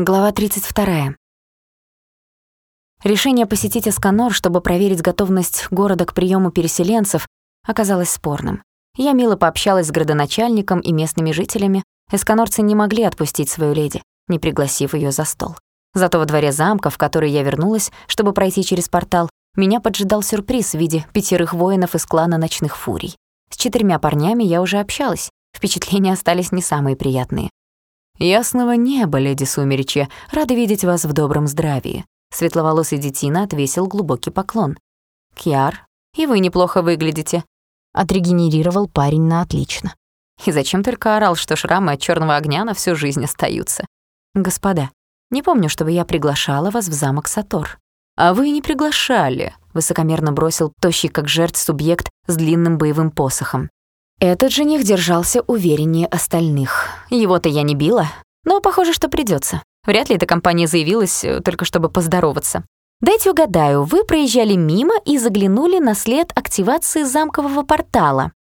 Глава 32. Решение посетить Эсканор, чтобы проверить готовность города к приему переселенцев, оказалось спорным. Я мило пообщалась с градоначальником и местными жителями. Эсканорцы не могли отпустить свою леди, не пригласив ее за стол. Зато во дворе замка, в который я вернулась, чтобы пройти через портал, меня поджидал сюрприз в виде пятерых воинов из клана Ночных Фурий. С четырьмя парнями я уже общалась. Впечатления остались не самые приятные. «Ясного неба, леди Сумеречья, рады видеть вас в добром здравии». Светловолосый детина отвесил глубокий поклон. «Кьяр, и вы неплохо выглядите», — отрегенерировал парень на отлично. И зачем только орал, что шрамы от черного огня на всю жизнь остаются? «Господа, не помню, чтобы я приглашала вас в замок Сатор». «А вы не приглашали», — высокомерно бросил тощий как жертв субъект с длинным боевым посохом. Этот жених держался увереннее остальных. Его-то я не била, но похоже, что придётся. Вряд ли эта компания заявилась э, только чтобы поздороваться. Дайте угадаю, вы проезжали мимо и заглянули на след активации замкового портала.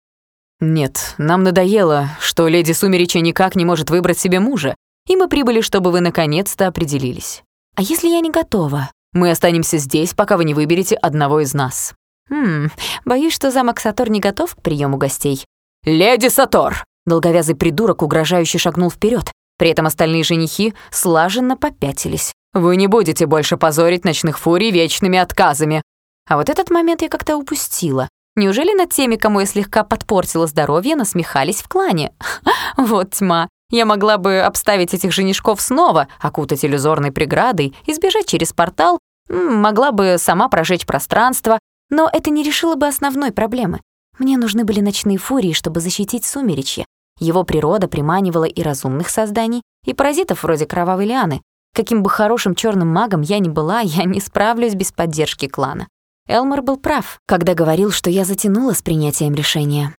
Нет, нам надоело, что леди Сумереча никак не может выбрать себе мужа, и мы прибыли, чтобы вы наконец-то определились. А если я не готова? Мы останемся здесь, пока вы не выберете одного из нас. Хм, боюсь, что замок Сатор не готов к приему гостей. «Леди Сатор!» Долговязый придурок угрожающе шагнул вперед. При этом остальные женихи слаженно попятились. «Вы не будете больше позорить ночных фурий вечными отказами!» А вот этот момент я как-то упустила. Неужели над теми, кому я слегка подпортила здоровье, насмехались в клане? Вот тьма. Я могла бы обставить этих женишков снова, окутать иллюзорной преградой и сбежать через портал, могла бы сама прожечь пространство, но это не решило бы основной проблемы. Мне нужны были ночные фурии, чтобы защитить сумеречье. Его природа приманивала и разумных созданий, и паразитов вроде кровавой лианы. Каким бы хорошим черным магом я ни была, я не справлюсь без поддержки клана. Элмор был прав, когда говорил, что я затянула с принятием решения.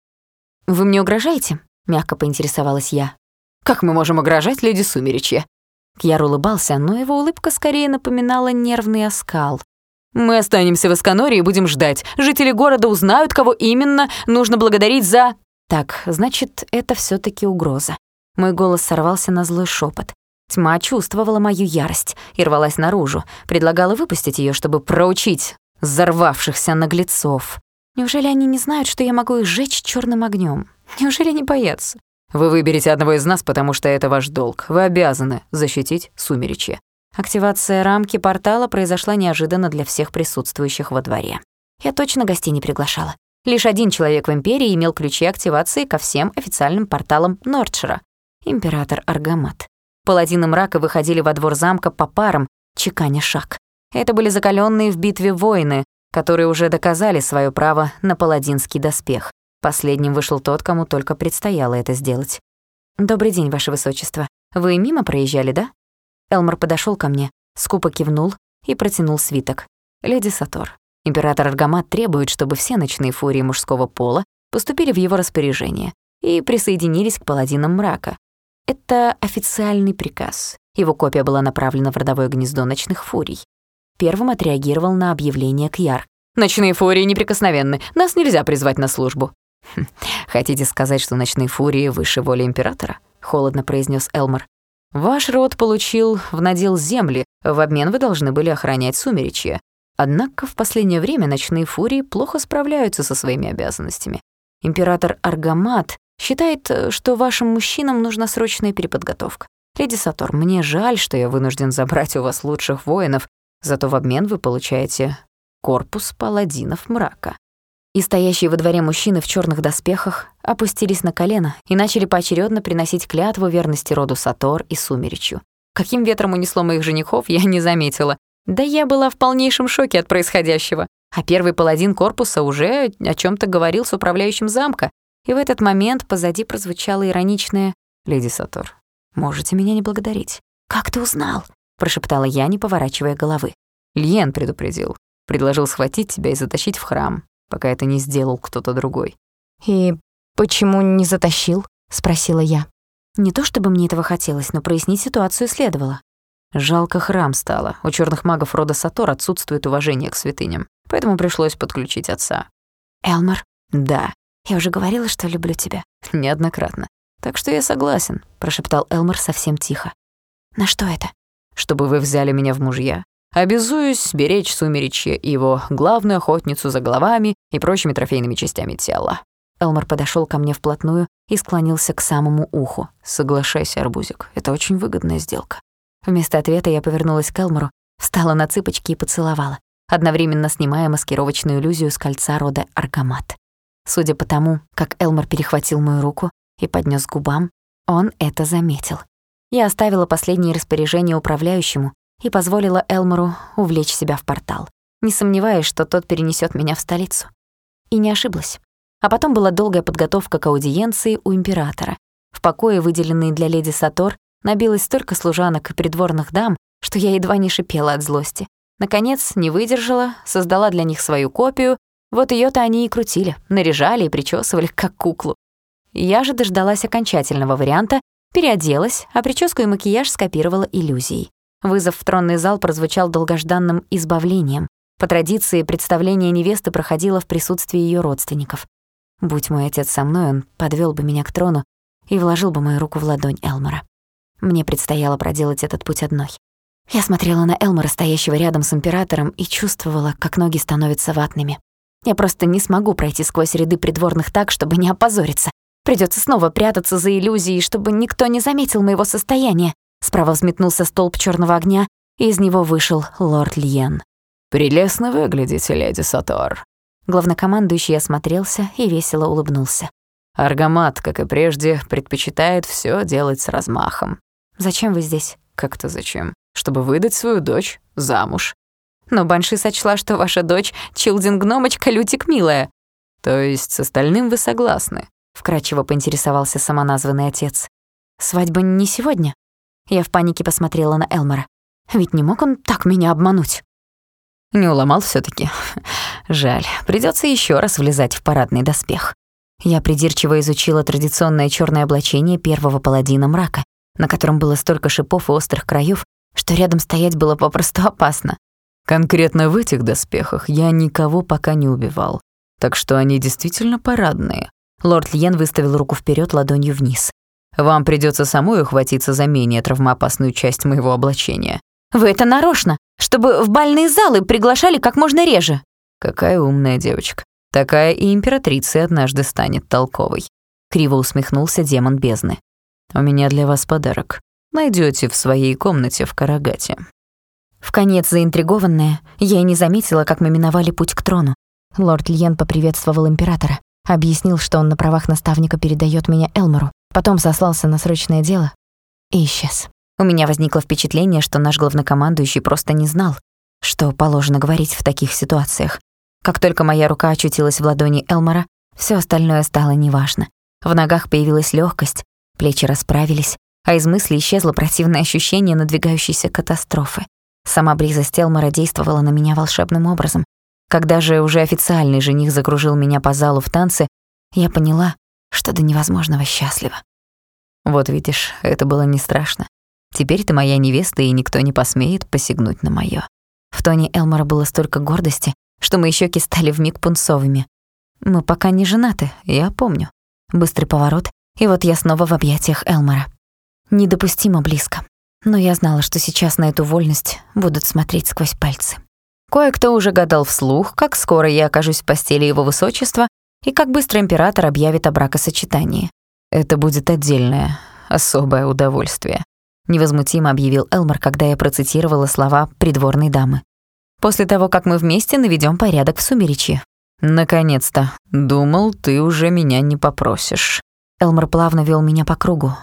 «Вы мне угрожаете?» — мягко поинтересовалась я. «Как мы можем угрожать леди Сумеречье?» Кьяр улыбался, но его улыбка скорее напоминала нервный оскал. Мы останемся в Эсканоре и будем ждать. Жители города узнают, кого именно нужно благодарить за... Так, значит, это все таки угроза. Мой голос сорвался на злой шепот. Тьма чувствовала мою ярость и рвалась наружу, предлагала выпустить ее, чтобы проучить взорвавшихся наглецов. Неужели они не знают, что я могу их сжечь черным огнем? Неужели не боятся? Вы выберете одного из нас, потому что это ваш долг. Вы обязаны защитить сумеречье. Активация рамки портала произошла неожиданно для всех присутствующих во дворе. Я точно гостей не приглашала. Лишь один человек в Империи имел ключи активации ко всем официальным порталам Нордшира — император Аргамат. Паладины мрака выходили во двор замка по парам, чеканя шаг. Это были закаленные в битве воины, которые уже доказали свое право на паладинский доспех. Последним вышел тот, кому только предстояло это сделать. «Добрый день, Ваше Высочество. Вы мимо проезжали, да?» Элмор подошел ко мне, скупо кивнул и протянул свиток. «Леди Сатор, император Аргамат требует, чтобы все ночные фурии мужского пола поступили в его распоряжение и присоединились к паладинам мрака. Это официальный приказ. Его копия была направлена в родовое гнездо ночных фурий. Первым отреагировал на объявление Кьяр. «Ночные фурии неприкосновенны, нас нельзя призвать на службу». «Хм, «Хотите сказать, что ночные фурии выше воли императора?» — холодно произнес Элмор. Ваш род получил в надел земли, в обмен вы должны были охранять сумеречье. Однако в последнее время ночные фурии плохо справляются со своими обязанностями. Император Аргамат считает, что вашим мужчинам нужна срочная переподготовка. Леди Сатор, мне жаль, что я вынужден забрать у вас лучших воинов, зато в обмен вы получаете корпус паладинов мрака и стоящие во дворе мужчины в черных доспехах опустились на колено и начали поочередно приносить клятву верности роду Сатор и Сумеречью. Каким ветром унесло моих женихов, я не заметила. Да я была в полнейшем шоке от происходящего. А первый паладин корпуса уже о чем то говорил с управляющим замка, и в этот момент позади прозвучало ироничное «Леди Сатор, можете меня не благодарить». «Как ты узнал?» — прошептала я, не поворачивая головы. Льен предупредил. Предложил схватить тебя и затащить в храм пока это не сделал кто-то другой. «И почему не затащил?» — спросила я. Не то чтобы мне этого хотелось, но прояснить ситуацию следовало. Жалко храм стало. У черных магов рода Сатор отсутствует уважение к святыням, поэтому пришлось подключить отца. «Элмар?» «Да». «Я уже говорила, что люблю тебя». «Неоднократно. Так что я согласен», — прошептал Элмар совсем тихо. «На что это?» чтобы вы взяли меня в мужья. Обязуюсь беречь Сумеречье и его главную охотницу за головами и прочими трофейными частями тела». Элмор подошел ко мне вплотную и склонился к самому уху. «Соглашайся, Арбузик, это очень выгодная сделка». Вместо ответа я повернулась к Элмору, встала на цыпочки и поцеловала, одновременно снимая маскировочную иллюзию с кольца рода Аркамат. Судя по тому, как Элмор перехватил мою руку и поднес к губам, он это заметил. Я оставила последние распоряжения управляющему и позволила Элмору увлечь себя в портал, не сомневаясь, что тот перенесет меня в столицу. И не ошиблась. А потом была долгая подготовка к аудиенции у императора. В покое, выделенные для леди Сатор, набилось столько служанок и придворных дам, что я едва не шипела от злости. Наконец, не выдержала, создала для них свою копию, вот ее то они и крутили, наряжали и причесывали, как куклу. Я же дождалась окончательного варианта, переоделась, а прическу и макияж скопировала иллюзией. Вызов в тронный зал прозвучал долгожданным избавлением. По традиции, представление невесты проходило в присутствии ее родственников. Будь мой отец со мной, он подвел бы меня к трону и вложил бы мою руку в ладонь Элмора. Мне предстояло проделать этот путь одной. Я смотрела на Элмора, стоящего рядом с императором, и чувствовала, как ноги становятся ватными. Я просто не смогу пройти сквозь ряды придворных так, чтобы не опозориться. Придется снова прятаться за иллюзией, чтобы никто не заметил моего состояния. Справа взметнулся столб черного огня, и из него вышел лорд Льен. «Прелестно выглядите, леди Сатор». Главнокомандующий осмотрелся и весело улыбнулся. «Аргамат, как и прежде, предпочитает все делать с размахом». «Зачем вы здесь?» «Как-то зачем? Чтобы выдать свою дочь замуж». «Но Банши сочла, что ваша дочь Чилдин-гномочка Лютик милая». «То есть с остальным вы согласны?» — вкратчиво поинтересовался самоназванный отец. «Свадьба не сегодня?» Я в панике посмотрела на Элмора. Ведь не мог он так меня обмануть. Не уломал все таки Жаль, придется еще раз влезать в парадный доспех. Я придирчиво изучила традиционное черное облачение первого паладина мрака, на котором было столько шипов и острых краев, что рядом стоять было попросту опасно. Конкретно в этих доспехах я никого пока не убивал, так что они действительно парадные. Лорд Льен выставил руку вперед ладонью вниз. Вам придется самой ухватиться за менее травмоопасную часть моего облачения. Вы это нарочно, чтобы в бальные залы приглашали как можно реже. Какая умная девочка. Такая и императрица однажды станет толковой. Криво усмехнулся демон бездны. У меня для вас подарок. Найдете в своей комнате в Карагате. В конец заинтригованная, я и не заметила, как мы миновали путь к трону. Лорд Льен поприветствовал императора, объяснил, что он на правах наставника передает меня Элмору, Потом сослался на срочное дело и исчез. У меня возникло впечатление, что наш главнокомандующий просто не знал, что положено говорить в таких ситуациях. Как только моя рука очутилась в ладони Элмора, все остальное стало неважно. В ногах появилась легкость, плечи расправились, а из мысли исчезло противное ощущение надвигающейся катастрофы. Сама близость Элмора действовала на меня волшебным образом. Когда же уже официальный жених закружил меня по залу в танце, я поняла, что до невозможного счастлива. Вот видишь, это было не страшно. Теперь ты моя невеста, и никто не посмеет посягнуть на моё. В тоне Элмора было столько гордости, что мои щеки стали вмиг пунцовыми. Мы пока не женаты, я помню. Быстрый поворот, и вот я снова в объятиях Элмора. Недопустимо близко. Но я знала, что сейчас на эту вольность будут смотреть сквозь пальцы. Кое-кто уже гадал вслух, как скоро я окажусь в постели его высочества и как быстро император объявит о бракосочетании. Это будет отдельное, особое удовольствие, невозмутимо объявил Элмор, когда я процитировала слова придворной дамы. После того, как мы вместе наведем порядок в сумеречье. Наконец-то. Думал, ты уже меня не попросишь. Элмор плавно вел меня по кругу,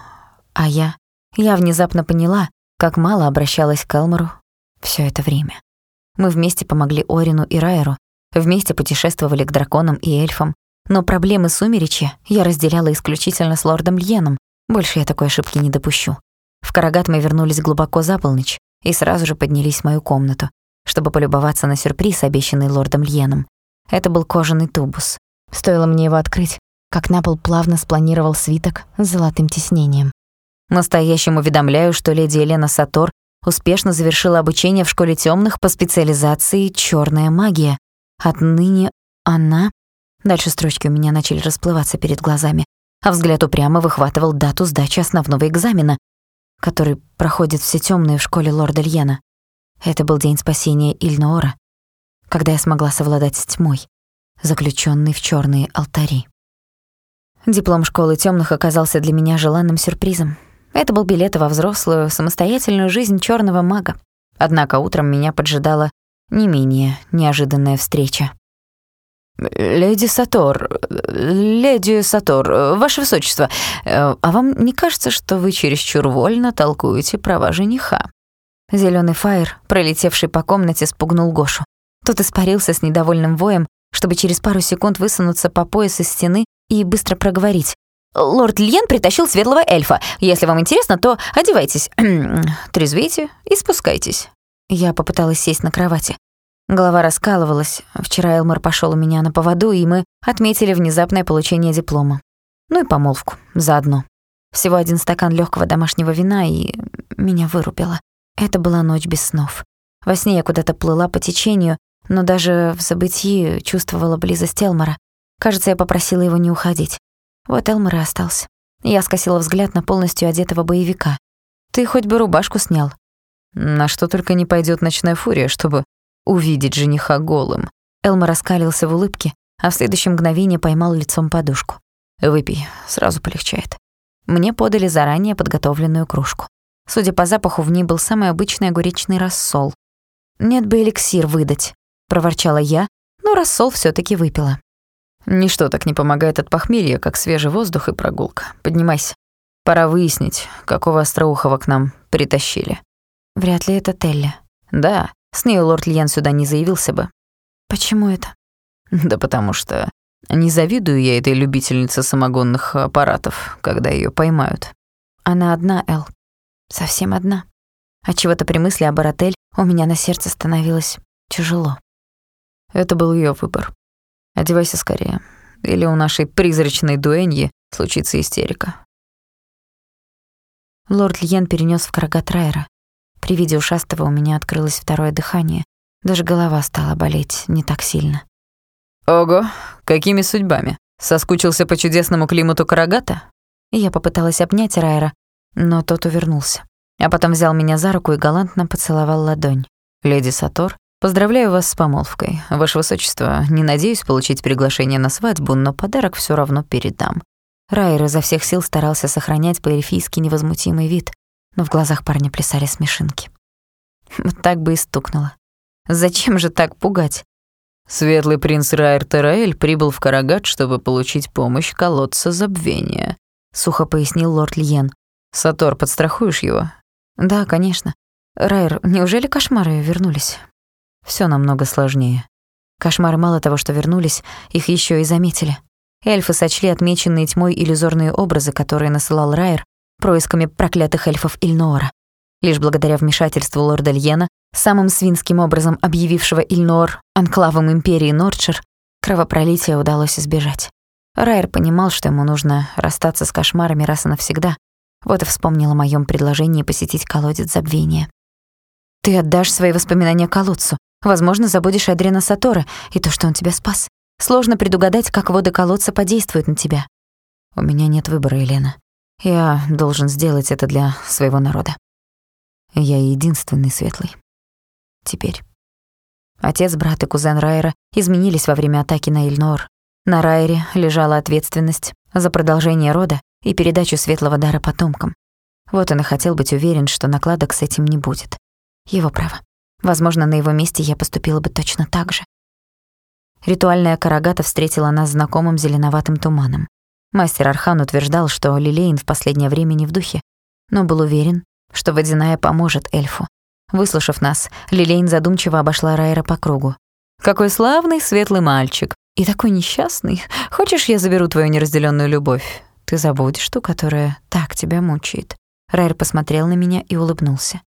а я я внезапно поняла, как мало обращалась к Элмору все это время. Мы вместе помогли Орину и Райеру, вместе путешествовали к драконам и эльфам, но проблемы сумеречья я разделяла исключительно с лордом Льеном. Больше я такой ошибки не допущу. В Карагат мы вернулись глубоко за полночь и сразу же поднялись в мою комнату, чтобы полюбоваться на сюрприз, обещанный лордом Льеном. Это был кожаный тубус. Стоило мне его открыть, как на пол плавно спланировал свиток с золотым тиснением. Настоящему уведомляю, что леди Елена Сатор успешно завершила обучение в школе тёмных по специализации «Чёрная магия». Отныне она Дальше строчки у меня начали расплываться перед глазами, а взгляд упрямо выхватывал дату сдачи основного экзамена. который проходит все темные в школе лорда Льена. Это был день спасения Ильноора, когда я смогла совладать с тьмой, заключенной в черные алтари. Диплом школы темных оказался для меня желанным сюрпризом. Это был билет во взрослую, самостоятельную жизнь черного мага. Однако утром меня поджидала не менее неожиданная встреча. «Леди Сатор, леди Сатор, ваше высочество, а вам не кажется, что вы чересчур вольно толкуете права жениха?» Зелёный фаер, пролетевший по комнате, спугнул Гошу. Тот испарился с недовольным воем, чтобы через пару секунд высунуться по пояс из стены и быстро проговорить. «Лорд Льен притащил светлого эльфа. Если вам интересно, то одевайтесь, трезвейте и спускайтесь». Я попыталась сесть на кровати. Голова раскалывалась. Вчера Элмар пошел у меня на поводу, и мы отметили внезапное получение диплома. Ну и помолвку, заодно. Всего один стакан легкого домашнего вина, и меня вырубило. Это была ночь без снов. Во сне я куда-то плыла по течению, но даже в забытии чувствовала близость Элмара. Кажется, я попросила его не уходить. Вот Элмар и остался. Я скосила взгляд на полностью одетого боевика. «Ты хоть бы рубашку снял». На что только не пойдет ночная фурия, чтобы увидеть жениха голым. Элма раскалился в улыбке, а в следующем мгновение поймал лицом подушку. «Выпей, сразу полегчает». Мне подали заранее подготовленную кружку. Судя по запаху, в ней был самый обычный огуречный рассол. «Нет бы эликсир выдать», — проворчала я, но рассол все таки выпила. «Ничто так не помогает от похмелья, как свежий воздух и прогулка. Поднимайся. Пора выяснить, какого остроухого к нам притащили». «Вряд ли это Телли». «Да, с ней лорд Льен сюда не заявился бы. Почему это? Да потому что не завидую я этой любительнице самогонных аппаратов, когда ее поймают. Она одна, Эл. Совсем одна. От чего-то при мысли об Аратель у меня на сердце становилось тяжело. Это был ее выбор. Одевайся скорее, или у нашей призрачной дуэньи случится истерика. Лорд Льен перенес в Карагат Райера. При виде ушастого у меня открылось второе дыхание. Даже голова стала болеть не так сильно. «Ого, какими судьбами? Соскучился по чудесному климату Карагата?» Я попыталась обнять Райера, но тот увернулся. А потом взял меня за руку и галантно поцеловал ладонь. «Леди Сатор, поздравляю вас с помолвкой. Ваше Высочество, не надеюсь получить приглашение на свадьбу, но подарок все равно передам». Райер изо всех сил старался сохранять по-эльфийски невозмутимый вид, но в глазах парня плясали смешинки. Вот так бы и стукнуло. Зачем же так пугать? Светлый принц Райер Тераэль прибыл в Карагат, чтобы получить помощь колодца забвения, сухо пояснил лорд Льен. Сатор, подстрахуешь его? Да, конечно. Райер, неужели кошмары вернулись? Все намного сложнее. Кошмары мало того, что вернулись, их еще и заметили. Эльфы сочли отмеченные тьмой иллюзорные образы, которые насылал Райер, происками проклятых эльфов Ильноора. Лишь благодаря вмешательству лорда Льена, самым свинским образом объявившего Ильноор анклавом империи Нордшир, кровопролития удалось избежать. Райер понимал, что ему нужно расстаться с кошмарами раз и навсегда. Вот и вспомнил о моём предложении посетить колодец забвения. «Ты отдашь свои воспоминания колодцу. Возможно, забудешь Адриана Сатора и то, что он тебя спас. Сложно предугадать, как воды колодца подействуют на тебя». «У меня нет выбора, Елена. Я должен сделать это для своего народа. Я единственный светлый. Теперь. Отец, брат и кузен Райера изменились во время атаки на Ильнор. На Райере лежала ответственность за продолжение рода и передачу светлого дара потомкам. Вот он и хотел быть уверен, что накладок с этим не будет. Его право. Возможно, на его месте я поступила бы точно так же. Ритуальная карагата встретила нас знакомым зеленоватым туманом. Мастер Архан утверждал, что Лилейн в последнее время не в духе, но был уверен, что водяная поможет эльфу. Выслушав нас, Лилейн задумчиво обошла Райера по кругу. «Какой славный, светлый мальчик. И такой несчастный. Хочешь, я заберу твою неразделенную любовь? Ты забудешь ту, которая так тебя мучает». Райер посмотрел на меня и улыбнулся.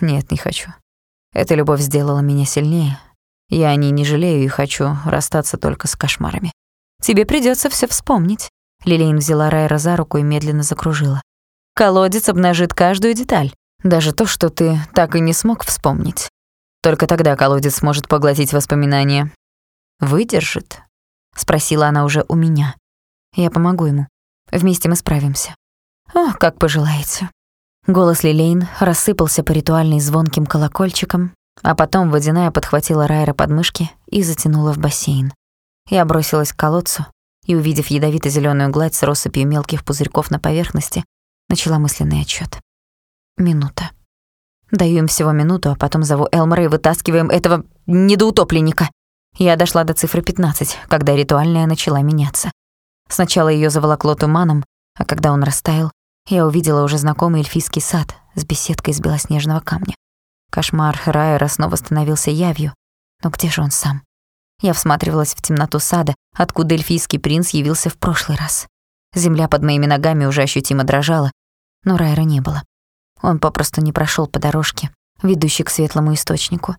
«Нет, не хочу. Эта любовь сделала меня сильнее. Я о ней не жалею и хочу расстаться только с кошмарами. Тебе придется все вспомнить. Лилейн взяла Райра за руку и медленно закружила. «Колодец обнажит каждую деталь, даже то, что ты так и не смог вспомнить. Только тогда колодец сможет поглотить воспоминания. Выдержит?» — спросила она уже у меня. «Я помогу ему. Вместе мы справимся». «О, как пожелаете». Голос Лилейн рассыпался по ритуальной звонким колокольчикам, а потом водяная подхватила Райра под мышки и затянула в бассейн. Я бросилась к колодцу и, увидев ядовито зеленую гладь с россыпью мелких пузырьков на поверхности, начала мысленный отчет. Минута. Даю им всего минуту, а потом зову Элмора и вытаскиваем этого недоутопленника. Я дошла до цифры 15, когда ритуальная начала меняться. Сначала ее заволокло туманом, а когда он растаял, я увидела уже знакомый эльфийский сад с беседкой из белоснежного камня. Кошмар Райера снова становился явью. Но где же он сам? Я всматривалась в темноту сада, откуда эльфийский принц явился в прошлый раз. Земля под моими ногами уже ощутимо дрожала, но Райера не было. Он попросту не прошел по дорожке, ведущей к светлому источнику.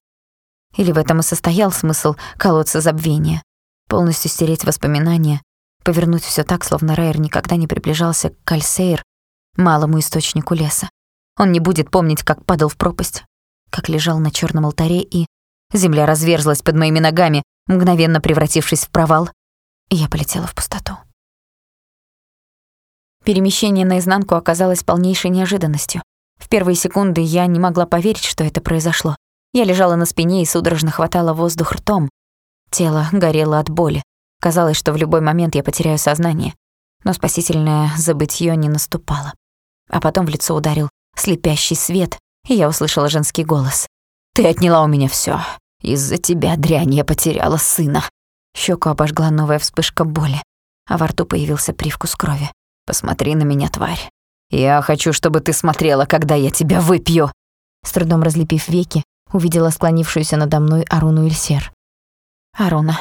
Или в этом и состоял смысл колодца забвения. Полностью стереть воспоминания, повернуть все так, словно Райер никогда не приближался к Кальсейр, малому источнику леса. Он не будет помнить, как падал в пропасть, как лежал на черном алтаре, и земля разверзлась под моими ногами, мгновенно превратившись в провал, я полетела в пустоту. Перемещение наизнанку оказалось полнейшей неожиданностью. В первые секунды я не могла поверить, что это произошло. Я лежала на спине и судорожно хватала воздух ртом. Тело горело от боли. Казалось, что в любой момент я потеряю сознание. Но спасительное забытье не наступало. А потом в лицо ударил слепящий свет, и я услышала женский голос. «Ты отняла у меня всё. Из-за тебя, дрянь, я потеряла сына». Щеку обожгла новая вспышка боли, а во рту появился привкус крови. «Посмотри на меня, тварь. «Я хочу, чтобы ты смотрела, когда я тебя выпью!» С трудом разлепив веки, увидела склонившуюся надо мной Аруну Ильсер. «Аруна,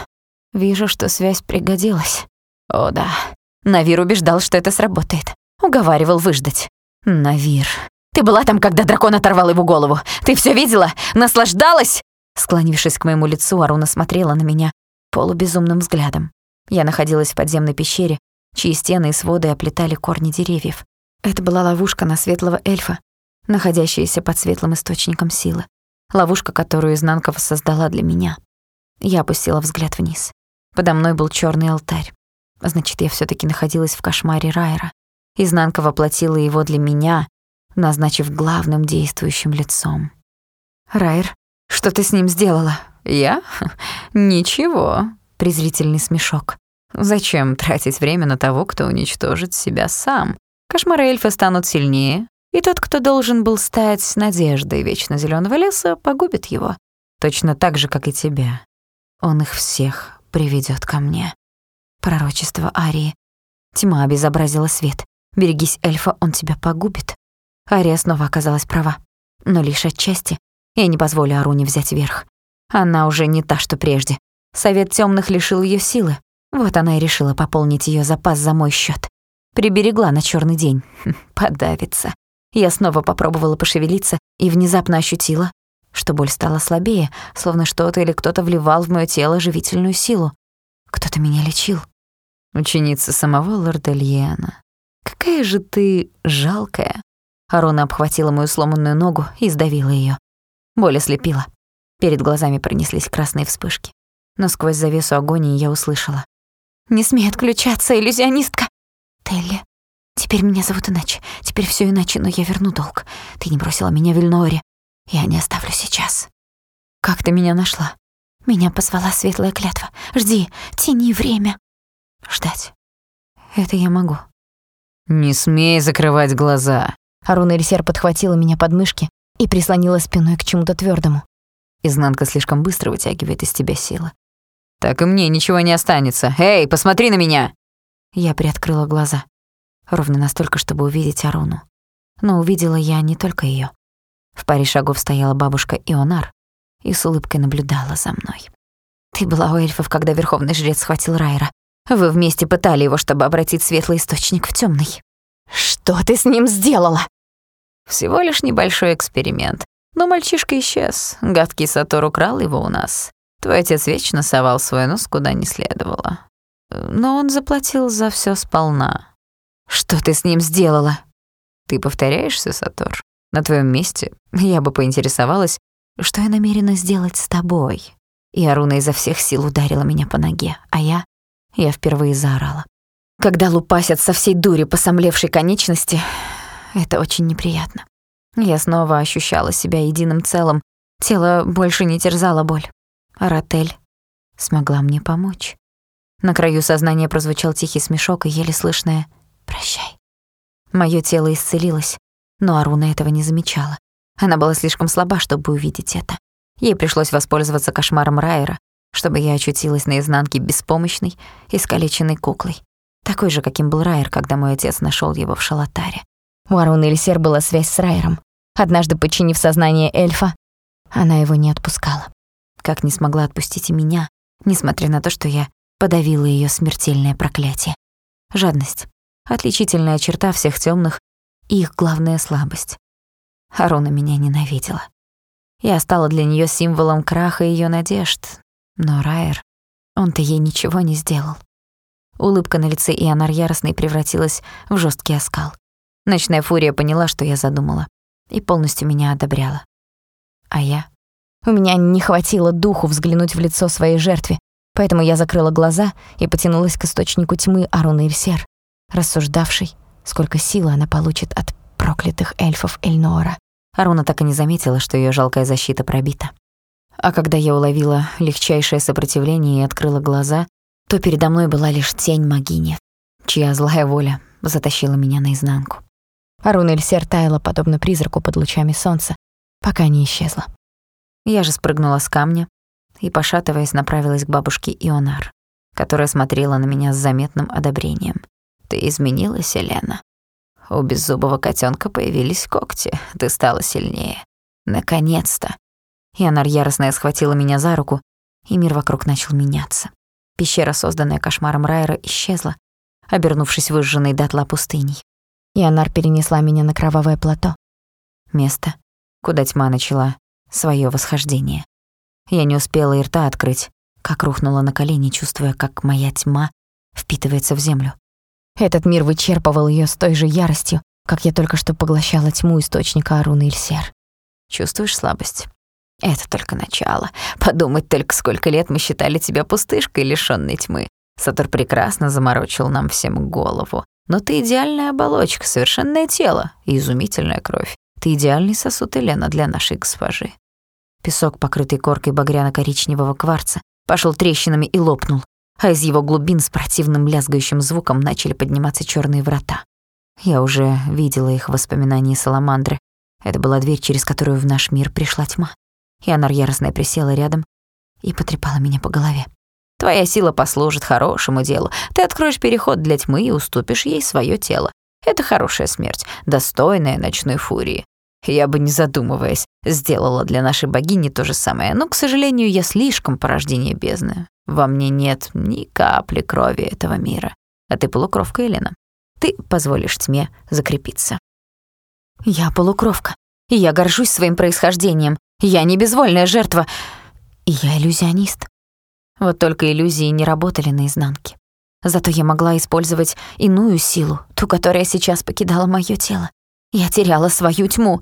вижу, что связь пригодилась». «О да, Навир убеждал, что это сработает. Уговаривал выждать. Навир, ты была там, когда дракон оторвал его голову? Ты все видела? Наслаждалась?» Склонившись к моему лицу, Аруна смотрела на меня полубезумным взглядом. Я находилась в подземной пещере, чьи стены и своды оплетали корни деревьев. Это была ловушка на светлого эльфа, находящаяся под светлым источником силы. Ловушка, которую изнанка воссоздала для меня. Я опустила взгляд вниз. Подо мной был черный алтарь. Значит, я все таки находилась в кошмаре Райера. Изнанка воплотила его для меня, назначив главным действующим лицом. «Райер, что ты с ним сделала?» «Я? Ничего», — презрительный смешок. «Зачем тратить время на того, кто уничтожит себя сам? Кошмары эльфа станут сильнее, и тот, кто должен был стать надеждой вечно зеленого леса, погубит его. Точно так же, как и тебя. Он их всех приведет ко мне. Пророчество Арии. Тьма обезобразила свет. Берегись эльфа, он тебя погубит. Ария снова оказалась права. Но лишь отчасти. Я не позволю Аруне взять верх. Она уже не та, что прежде. Совет темных лишил ее силы. Вот она и решила пополнить ее запас за мой счет. Приберегла на черный день. Хм, подавится. Я снова попробовала пошевелиться и внезапно ощутила, что боль стала слабее, словно что-то или кто-то вливал в моё тело живительную силу. Кто-то меня лечил. Ученица самого лорда Льена. Какая же ты жалкая. Арона обхватила мою сломанную ногу и сдавила её. Боль ослепила. Перед глазами пронеслись красные вспышки. Но сквозь завесу агонии я услышала. «Не смей отключаться, иллюзионистка!» Телли, теперь меня зовут иначе. Теперь все иначе, но я верну долг. Ты не бросила меня в Вильноре. Я не оставлю сейчас. Как ты меня нашла? Меня позвала светлая клятва. Жди, тяни время. Ждать. Это я могу. Не смей закрывать глаза. Аруна Эльсер подхватила меня под мышки и прислонила спиной к чему-то твердому. Изнанка слишком быстро вытягивает из тебя силы. Так и мне ничего не останется. Эй, посмотри на меня! Я приоткрыла глаза. Ровно настолько, чтобы увидеть Аруну. Но увидела я не только её. В паре шагов стояла бабушка Ионар и с улыбкой наблюдала за мной. «Ты была у эльфов, когда верховный жрец схватил Райера. Вы вместе пытали его, чтобы обратить светлый источник в тёмный. Что ты с ним сделала?» «Всего лишь небольшой эксперимент. Но мальчишка исчез. Гадкий Сатор украл его у нас. Твой отец вечно совал свой нос куда не следовало но он заплатил за все сполна. Что ты с ним сделала? Ты повторяешься, Сатор? На твоем месте я бы поинтересовалась, что я намерена сделать с тобой. И Аруна изо всех сил ударила меня по ноге, а я... Я впервые заорала. Когда лупасят со всей дури по сомлевшей конечности, это очень неприятно. Я снова ощущала себя единым целым. Тело больше не терзало боль. Аратель смогла мне помочь. На краю сознания прозвучал тихий смешок и еле слышное «Прощай». Моё тело исцелилось, но Аруна этого не замечала. Она была слишком слаба, чтобы увидеть это. Ей пришлось воспользоваться кошмаром Райера, чтобы я очутилась на изнанке беспомощной, искалеченной куклой. Такой же, каким был Райер, когда мой отец нашел его в шалатаре. У Аруны Эльсер была связь с Райером. Однажды, подчинив сознание эльфа, она его не отпускала. Как не смогла отпустить и меня, несмотря на то, что я подавила ее смертельное проклятие. Жадность — отличительная черта всех темных и их главная слабость. Аруна меня ненавидела. Я стала для нее символом краха ее надежд, но Райер, он-то ей ничего не сделал. Улыбка на лице Ионар яростной превратилась в жесткий оскал. Ночная фурия поняла, что я задумала, и полностью меня одобряла. А я? У меня не хватило духу взглянуть в лицо своей жертве, поэтому я закрыла глаза и потянулась к источнику тьмы Аруны Ильсер, рассуждавшей, сколько силы она получит от проклятых эльфов Эльнора. Аруна так и не заметила, что ее жалкая защита пробита. А когда я уловила легчайшее сопротивление и открыла глаза, то передо мной была лишь тень Магини, чья злая воля затащила меня наизнанку. Эльсер таяла подобно призраку под лучами солнца, пока не исчезла. Я же спрыгнула с камня и, пошатываясь, направилась к бабушке Ионар, которая смотрела на меня с заметным одобрением. «Ты изменилась, Елена. У беззубого котенка появились когти, ты стала сильнее. Наконец-то!» Ионар яростно схватила меня за руку, и мир вокруг начал меняться. Пещера, созданная кошмаром Райера, исчезла, обернувшись выжженной дотла пустыней. Ионар перенесла меня на кровавое плато. Место, куда тьма начала свое восхождение. Я не успела и рта открыть, как рухнула на колени, чувствуя, как моя тьма впитывается в землю. Этот мир вычерпывал ее с той же яростью, как я только что поглощала тьму источника Аруны Ильсер. Чувствуешь слабость? Это только начало. Подумать только, сколько лет мы считали тебя пустышкой, лишённой тьмы. Сатур прекрасно заморочил нам всем голову. Но ты идеальная оболочка, совершенное тело и изумительная кровь. Ты идеальный сосуд Елена для нашей госпожи. Песок, покрытый коркой багряно-коричневого кварца, пошел трещинами и лопнул, а из его глубин с противным лязгающим звуком начали подниматься черные врата. Я уже видела их в воспоминании Саламандры. Это была дверь, через которую в наш мир пришла тьма. Янар яростно присела рядом и потрепала меня по голове. «Твоя сила послужит хорошему делу. Ты откроешь переход для тьмы и уступишь ей свое тело. Это хорошая смерть, достойная ночной фурии. Я бы, не задумываясь, сделала для нашей богини то же самое, но, к сожалению, я слишком порождение бездны. Во мне нет ни капли крови этого мира. А ты полукровка, Елена. Ты позволишь тьме закрепиться. Я полукровка, и я горжусь своим происхождением. Я не безвольная жертва, я иллюзионист. Вот только иллюзии не работали наизнанке. Зато я могла использовать иную силу, ту, которая сейчас покидала моё тело. Я теряла свою тьму,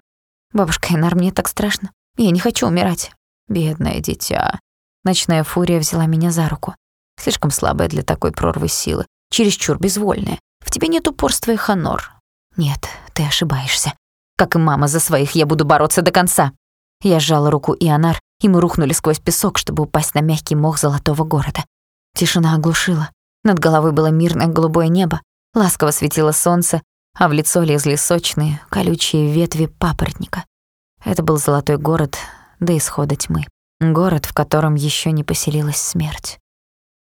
Бабушка Инар, мне так страшно. Я не хочу умирать. Бедное дитя. Ночная фурия взяла меня за руку. Слишком слабая для такой прорвы силы. Чересчур безвольная. В тебе нет упорства и хонор. Нет, ты ошибаешься. Как и мама за своих, я буду бороться до конца. Я сжала руку Ионар, и мы рухнули сквозь песок, чтобы упасть на мягкий мох золотого города. Тишина оглушила. Над головой было мирное голубое небо. Ласково светило солнце, а в лицо лезли сочные, колючие ветви папоротника. Это был золотой город до исхода тьмы. Город, в котором еще не поселилась смерть.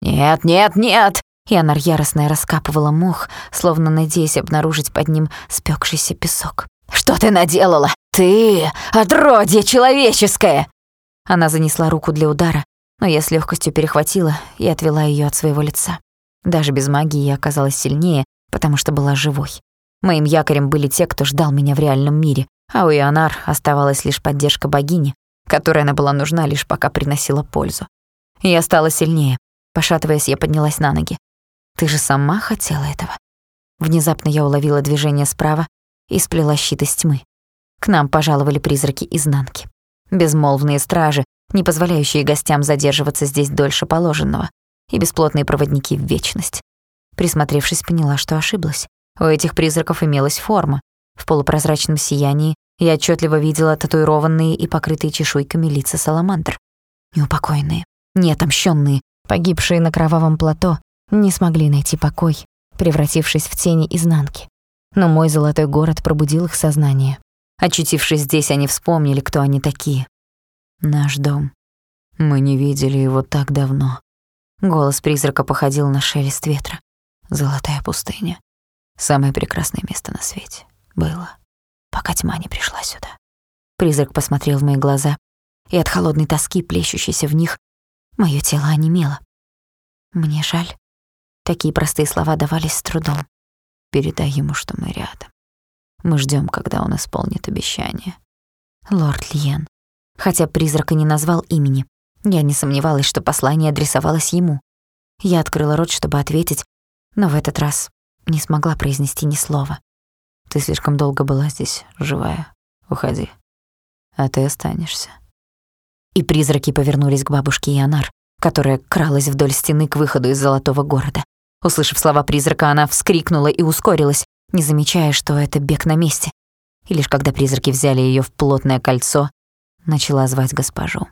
«Нет, нет, нет!» Янар яростно раскапывала мох, словно надеясь обнаружить под ним спекшийся песок. «Что ты наделала? Ты — отродье человеческое!» Она занесла руку для удара, но я с легкостью перехватила и отвела ее от своего лица. Даже без магии я оказалась сильнее, потому что была живой. Моим якорем были те, кто ждал меня в реальном мире, а у Ионар оставалась лишь поддержка богини, которой она была нужна лишь пока приносила пользу. Я стала сильнее. Пошатываясь, я поднялась на ноги. «Ты же сама хотела этого?» Внезапно я уловила движение справа и сплела щит из тьмы. К нам пожаловали призраки изнанки. Безмолвные стражи, не позволяющие гостям задерживаться здесь дольше положенного, и бесплотные проводники в вечность. Присмотревшись, поняла, что ошиблась. У этих призраков имелась форма. В полупрозрачном сиянии Я отчетливо видела татуированные и покрытые чешуйками лица саламандр. Неупокоенные, неотомщенные, погибшие на кровавом плато, не смогли найти покой, превратившись в тени изнанки. Но мой золотой город пробудил их сознание. Очутившись здесь, они вспомнили, кто они такие. Наш дом. Мы не видели его так давно. Голос призрака походил на шелест ветра. Золотая пустыня. Самое прекрасное место на свете. Было, пока тьма не пришла сюда. Призрак посмотрел в мои глаза, и от холодной тоски, плещущейся в них, моё тело онемело. Мне жаль. Такие простые слова давались с трудом. Передай ему, что мы рядом. Мы ждём, когда он исполнит обещание. Лорд Льен. Хотя призрак и не назвал имени, я не сомневалась, что послание адресовалось ему. Я открыла рот, чтобы ответить, но в этот раз не смогла произнести ни слова. Ты слишком долго была здесь, живая. Уходи. А ты останешься. И призраки повернулись к бабушке Ионар, которая кралась вдоль стены к выходу из золотого города. Услышав слова призрака, она вскрикнула и ускорилась, не замечая, что это бег на месте. И лишь когда призраки взяли ее в плотное кольцо, начала звать госпожу.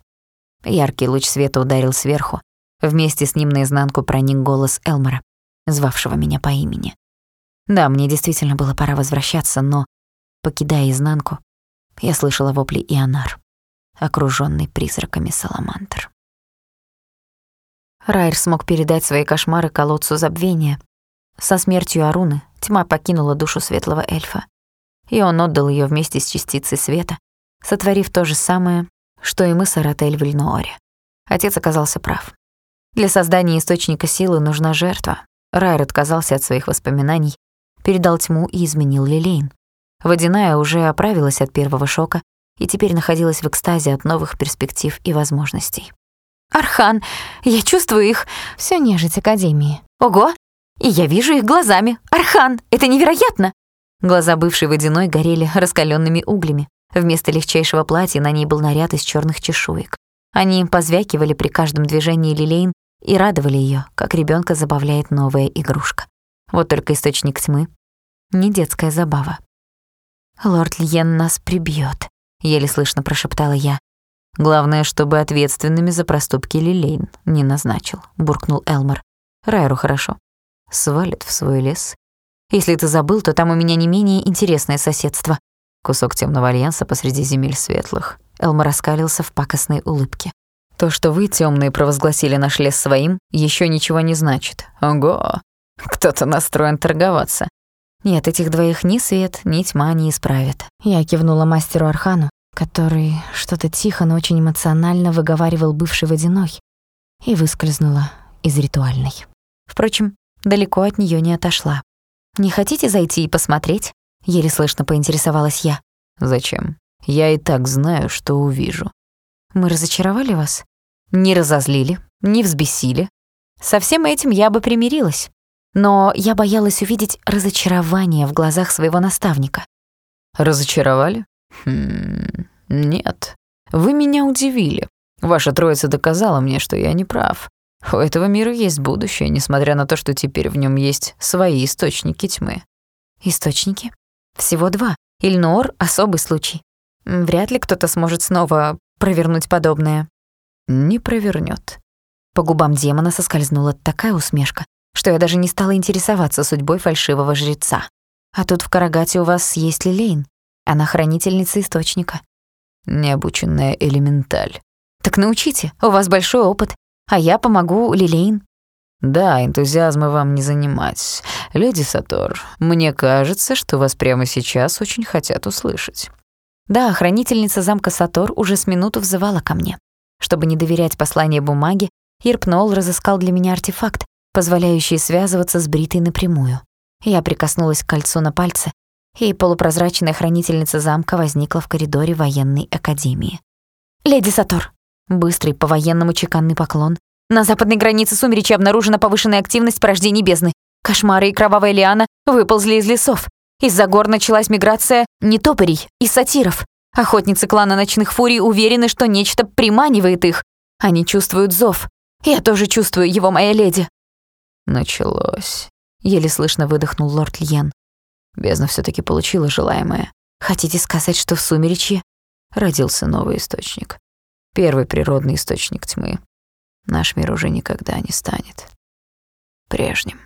Яркий луч света ударил сверху. Вместе с ним наизнанку проник голос Элмора, звавшего меня по имени. Да, мне действительно было пора возвращаться, но, покидая изнанку, я слышала вопли Ионар, окружённый призраками Саламандр. Райер смог передать свои кошмары колодцу забвения. Со смертью Аруны тьма покинула душу светлого эльфа, и он отдал её вместе с частицей света, сотворив то же самое что и мы с Аратель в Ильнооре. Отец оказался прав. Для создания источника силы нужна жертва. Райер отказался от своих воспоминаний, передал тьму и изменил Лилейн. Водяная уже оправилась от первого шока и теперь находилась в экстазе от новых перспектив и возможностей. «Архан, я чувствую их, все нежить Академии. Ого! И я вижу их глазами. Архан, это невероятно!» Глаза бывшей водяной горели раскаленными углями. Вместо легчайшего платья на ней был наряд из черных чешуек. Они позвякивали при каждом движении Лилейн и радовали ее, как ребенка забавляет новая игрушка. Вот только источник тьмы — не детская забава. «Лорд Льен нас прибьет, еле слышно прошептала я. «Главное, чтобы ответственными за проступки Лилейн не назначил», — буркнул Элмор. «Райру хорошо. Свалит в свой лес. Если ты забыл, то там у меня не менее интересное соседство. Кусок темного альянса посреди земель светлых. Элма раскалился в пакостной улыбке. То, что вы, темные, провозгласили наш лес своим, еще ничего не значит. Ого! Кто-то настроен торговаться. Нет, этих двоих ни свет, ни тьма не исправят. Я кивнула мастеру Архану, который что-то тихо, но очень эмоционально выговаривал бывший водяной, и выскользнула из ритуальной. Впрочем, далеко от нее не отошла. «Не хотите зайти и посмотреть?» Еле слышно поинтересовалась я. «Зачем? Я и так знаю, что увижу». «Мы разочаровали вас?» «Не разозлили, не взбесили. Со всем этим я бы примирилась. Но я боялась увидеть разочарование в глазах своего наставника». «Разочаровали? Хм, нет. Вы меня удивили. Ваша троица доказала мне, что я не прав. У этого мира есть будущее, несмотря на то, что теперь в нем есть свои источники тьмы». «Источники?» Всего два. Ильнор — особый случай. Вряд ли кто-то сможет снова провернуть подобное. Не провернет. По губам демона соскользнула такая усмешка, что я даже не стала интересоваться судьбой фальшивого жреца. А тут в Карагате у вас есть Лилейн. Она хранительница источника. Необученная элементаль. Так научите, у вас большой опыт, а я помогу Лилейн. Да, энтузиазма вам не занимать. Леди Сатор, мне кажется, что вас прямо сейчас очень хотят услышать. Да, хранительница замка Сатор уже с минуту взывала ко мне. Чтобы не доверять послание бумаги, Ирпнол разыскал для меня артефакт, позволяющий связываться с Бритой напрямую. Я прикоснулась к кольцу на пальце, и полупрозрачная хранительница замка возникла в коридоре военной академии. «Леди Сатор!» Быстрый по-военному чеканный поклон, на западной границе сумеречи обнаружена повышенная активность порождений бездны. Кошмары и кровавая лиана выползли из лесов. Из-за гор началась миграция нетопырей и сатиров. Охотницы клана Ночных Фурий уверены, что нечто приманивает их. Они чувствуют зов. Я тоже чувствую его, моя леди. Началось. Еле слышно выдохнул лорд Льен. Бездна все таки получила желаемое. Хотите сказать, что в сумеречье родился новый источник. Первый природный источник тьмы. Наш мир уже никогда не станет прежним.